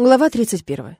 Глава 31.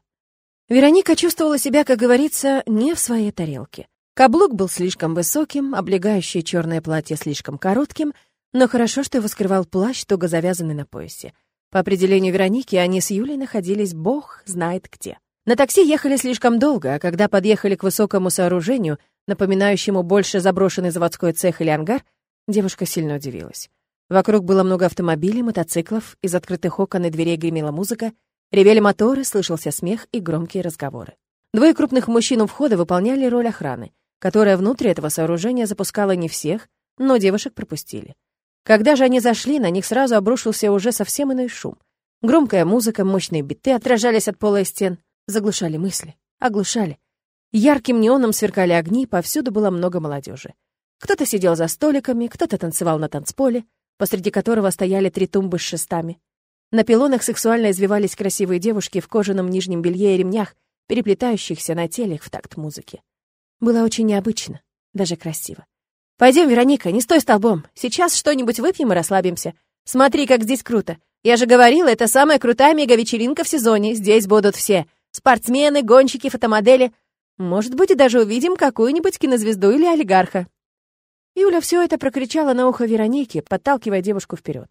Вероника чувствовала себя, как говорится, не в своей тарелке. Каблук был слишком высоким, облегающее черное платье слишком коротким, но хорошо, что его скрывал плащ, туго завязанный на поясе. По определению Вероники, они с Юлей находились бог знает где. На такси ехали слишком долго, а когда подъехали к высокому сооружению, напоминающему больше заброшенный заводской цех или ангар, девушка сильно удивилась. Вокруг было много автомобилей, мотоциклов, из открытых окон и дверей гремела музыка — Ревели моторы, слышался смех и громкие разговоры. Двое крупных мужчин у входа выполняли роль охраны, которая внутри этого сооружения запускала не всех, но девушек пропустили. Когда же они зашли, на них сразу обрушился уже совсем иной шум. Громкая музыка, мощные биты отражались от пола и стен, заглушали мысли, оглушали. Ярким неоном сверкали огни, повсюду было много молодежи. Кто-то сидел за столиками, кто-то танцевал на танцполе, посреди которого стояли три тумбы с шестами. На пилонах сексуально извивались красивые девушки в кожаном нижнем белье и ремнях, переплетающихся на телях в такт музыки. Было очень необычно, даже красиво. Пойдем, Вероника, не стой столбом. Сейчас что-нибудь выпьем и расслабимся. Смотри, как здесь круто. Я же говорила, это самая крутая мега-вечеринка в сезоне. Здесь будут все. Спортсмены, гонщики, фотомодели. Может быть, и даже увидим какую-нибудь кинозвезду или олигарха». Юля все это прокричала на ухо Веронике, подталкивая девушку вперед.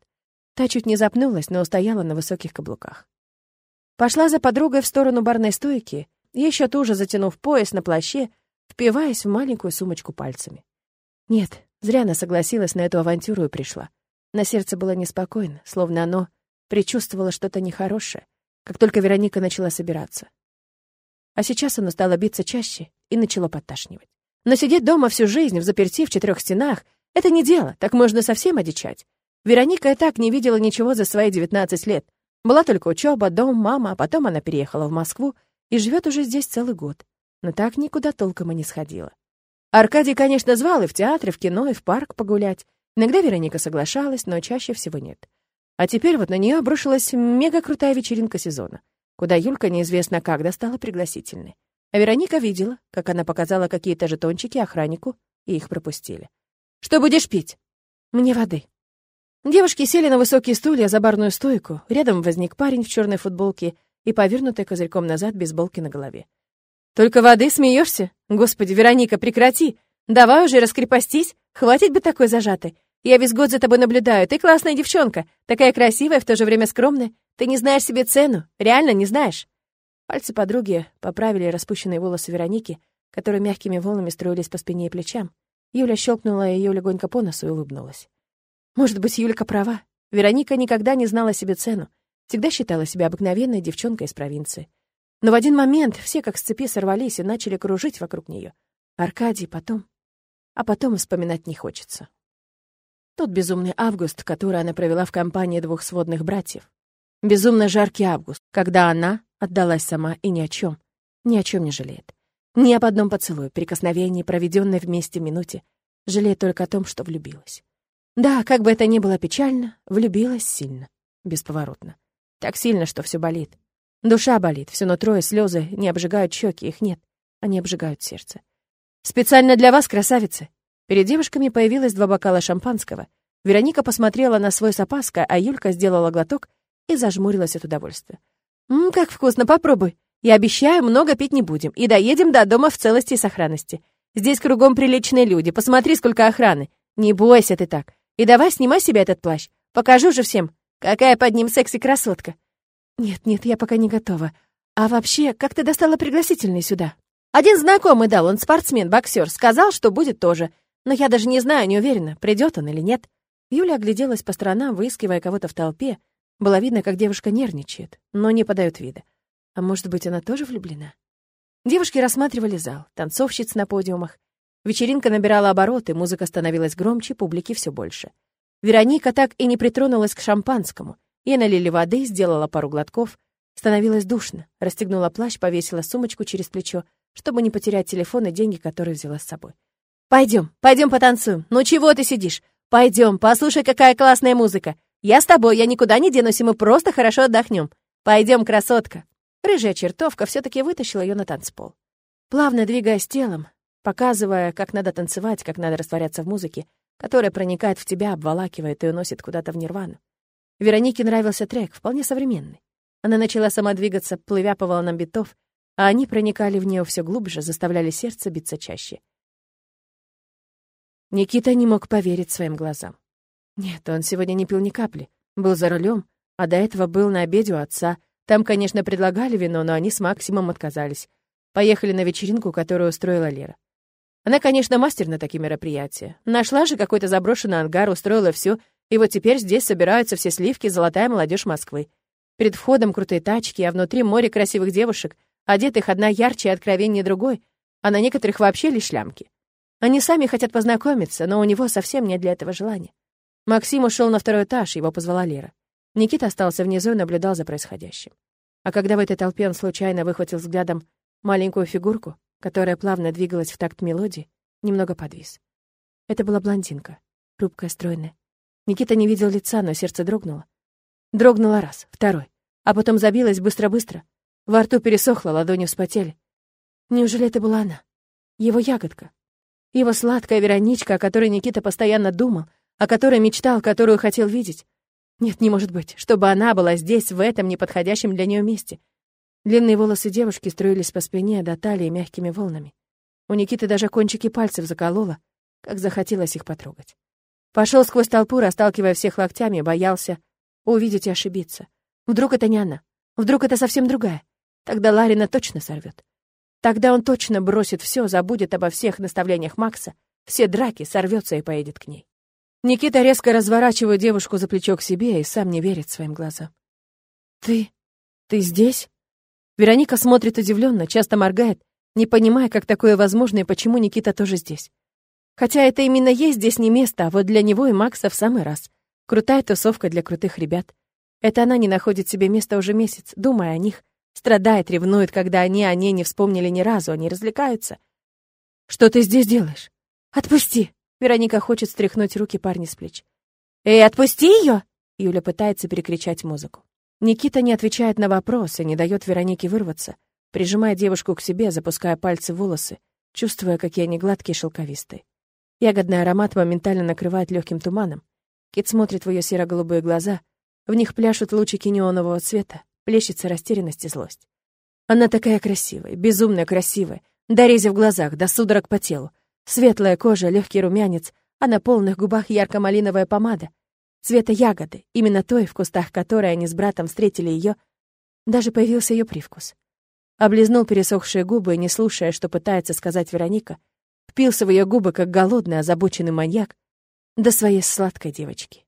Та чуть не запнулась, но устояла на высоких каблуках. Пошла за подругой в сторону барной стойки, еще туже затянув пояс на плаще, впиваясь в маленькую сумочку пальцами. Нет, зря она согласилась на эту авантюру и пришла. На сердце было неспокойно, словно оно предчувствовало что-то нехорошее, как только Вероника начала собираться. А сейчас оно стало биться чаще и начало подташнивать. Но сидеть дома всю жизнь, в заперти в четырех стенах, это не дело, так можно совсем одичать. Вероника и так не видела ничего за свои 19 лет. Была только учеба, дом, мама, а потом она переехала в Москву и живет уже здесь целый год. Но так никуда толком и не сходила. Аркадий, конечно, звал и в театр, и в кино, и в парк погулять. Иногда Вероника соглашалась, но чаще всего нет. А теперь вот на нее обрушилась мега-крутая вечеринка сезона, куда Юлька неизвестно как достала пригласительный. А Вероника видела, как она показала какие-то жетончики охраннику, и их пропустили. «Что будешь пить?» «Мне воды», Девушки сели на высокие стулья за барную стойку. Рядом возник парень в черной футболке и повернутой козырьком назад бейсболки на голове. «Только воды смеешься? Господи, Вероника, прекрати! Давай уже раскрепостись! Хватит бы такой зажатой! Я весь год за тобой наблюдаю. Ты классная девчонка, такая красивая, в то же время скромная. Ты не знаешь себе цену, реально не знаешь». Пальцы подруги поправили распущенные волосы Вероники, которые мягкими волнами строились по спине и плечам. Юля щелкнула ее легонько по носу и улыбнулась. Может быть, Юлька права. Вероника никогда не знала себе цену. Всегда считала себя обыкновенной девчонкой из провинции. Но в один момент все как с цепи сорвались и начали кружить вокруг нее. Аркадий потом. А потом вспоминать не хочется. Тот безумный август, который она провела в компании двух сводных братьев. Безумно жаркий август, когда она отдалась сама и ни о чем, ни о чем не жалеет. Ни об одном поцелуе, прикосновении, проведенной вместе минуте. Жалеет только о том, что влюбилась. Да, как бы это ни было печально, влюбилась сильно, бесповоротно. Так сильно, что все болит. Душа болит, все нутро и слезы не обжигают щеки, их нет, они обжигают сердце. «Специально для вас, красавицы!» Перед девушками появилось два бокала шампанского. Вероника посмотрела на свой с опаской, а Юлька сделала глоток и зажмурилась от удовольствия. «Ммм, как вкусно, попробуй! Я обещаю, много пить не будем, и доедем до дома в целости и сохранности. Здесь кругом приличные люди, посмотри, сколько охраны. Не бойся ты так. И давай снимай себе этот плащ. Покажу же всем, какая под ним секси-красотка. Нет, нет, я пока не готова. А вообще, как ты достала пригласительный сюда? Один знакомый дал, он спортсмен, боксер, сказал, что будет тоже. Но я даже не знаю, не уверена, придет он или нет. Юля огляделась по сторонам, выискивая кого-то в толпе. Было видно, как девушка нервничает, но не подает вида. А может быть, она тоже влюблена? Девушки рассматривали зал, танцовщиц на подиумах, Вечеринка набирала обороты, музыка становилась громче, публики все больше. Вероника так и не притронулась к шампанскому. Ей налили воды, сделала пару глотков. Становилось душно. Расстегнула плащ, повесила сумочку через плечо, чтобы не потерять телефон и деньги, которые взяла с собой. «Пойдем, пойдем потанцуем. Ну чего ты сидишь? Пойдем, послушай, какая классная музыка. Я с тобой, я никуда не денусь, и мы просто хорошо отдохнем. Пойдем, красотка». Рыжая чертовка все таки вытащила ее на танцпол. Плавно двигаясь телом, показывая, как надо танцевать, как надо растворяться в музыке, которая проникает в тебя, обволакивает и уносит куда-то в нирвану. Веронике нравился трек, вполне современный. Она начала сама двигаться, плывя по волнам битов, а они проникали в нее все глубже, заставляли сердце биться чаще. Никита не мог поверить своим глазам. Нет, он сегодня не пил ни капли, был за рулем, а до этого был на обеде у отца. Там, конечно, предлагали вино, но они с Максимом отказались. Поехали на вечеринку, которую устроила Лера. Она, конечно, мастер на такие мероприятия. Нашла же какой-то заброшенный ангар, устроила все, и вот теперь здесь собираются все сливки «Золотая молодежь Москвы». Перед входом крутые тачки, а внутри море красивых девушек, одетых одна ярче и откровеннее другой, а на некоторых вообще лишь лямки. Они сами хотят познакомиться, но у него совсем нет для этого желания. Максим ушел на второй этаж, его позвала Лера. Никита остался внизу и наблюдал за происходящим. А когда в этой толпе он случайно выхватил взглядом маленькую фигурку, которая плавно двигалась в такт мелодии, немного подвис. Это была блондинка, хрупкая, стройная. Никита не видел лица, но сердце дрогнуло. Дрогнуло раз, второй, а потом забилось быстро-быстро. Во рту пересохло, ладони вспотели. Неужели это была она? Его ягодка. Его сладкая Вероничка, о которой Никита постоянно думал, о которой мечтал, которую хотел видеть. Нет, не может быть, чтобы она была здесь, в этом неподходящем для нее месте. Длинные волосы девушки струились по спине до талии мягкими волнами. У Никиты даже кончики пальцев закололо, как захотелось их потрогать. Пошел сквозь толпу, расталкивая всех локтями, боялся увидеть и ошибиться. Вдруг это не она? Вдруг это совсем другая? Тогда Ларина точно сорвет. Тогда он точно бросит все, забудет обо всех наставлениях Макса, все драки, сорвется и поедет к ней. Никита резко разворачивает девушку за плечо к себе и сам не верит своим глазам. «Ты... ты здесь?» Вероника смотрит удивленно, часто моргает, не понимая, как такое возможно и почему Никита тоже здесь. Хотя это именно есть здесь не место, а вот для него и Макса в самый раз. Крутая тусовка для крутых ребят. Это она не находит себе места уже месяц, думая о них. Страдает, ревнует, когда они о ней не вспомнили ни разу, они развлекаются. «Что ты здесь делаешь?» «Отпусти!» Вероника хочет стряхнуть руки парня с плеч. «Эй, отпусти ее!» Юля пытается перекричать музыку. Никита не отвечает на вопросы, не дает Веронике вырваться, прижимая девушку к себе, запуская пальцы в волосы, чувствуя, какие они гладкие и шелковистые. Ягодный аромат моментально накрывает легким туманом. Кит смотрит в ее серо-голубые глаза, в них пляшут лучики неонового цвета, плещется растерянность и злость. Она такая красивая, безумно красивая, до рези в глазах, до судорог по телу. Светлая кожа, легкий румянец, а на полных губах ярко-малиновая помада, цвета ягоды, именно той, в кустах которой они с братом встретили ее, даже появился ее привкус. Облизнул пересохшие губы и, не слушая, что пытается сказать Вероника, впился в ее губы, как голодный, озабоченный маньяк, до своей сладкой девочки.